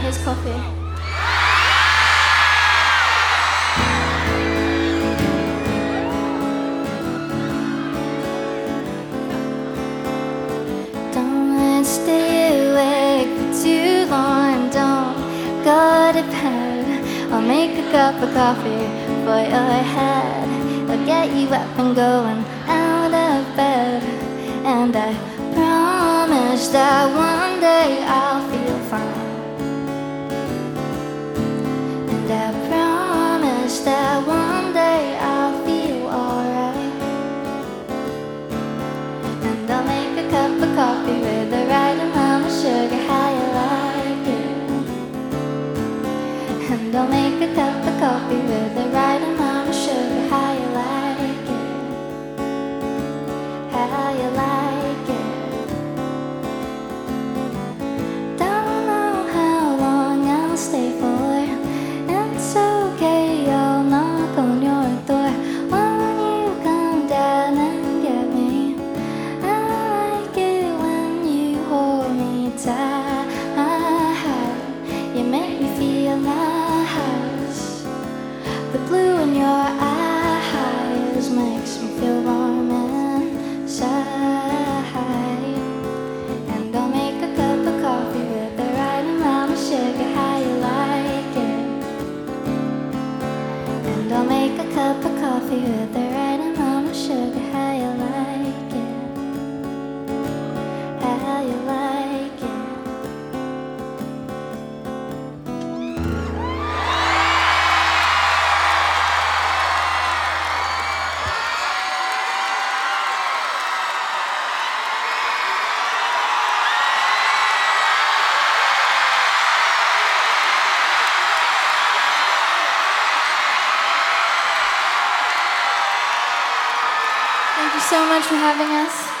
his coffee. I'll make a cup of coffee for your head. I'll get you up and going out of bed. And I promise that one day I'll feel fine. Coffee with the right amount of sugar, how you like it. And I'll make a cup of coffee with the right I'll make a cup of coffee with the Thank you so much for having us.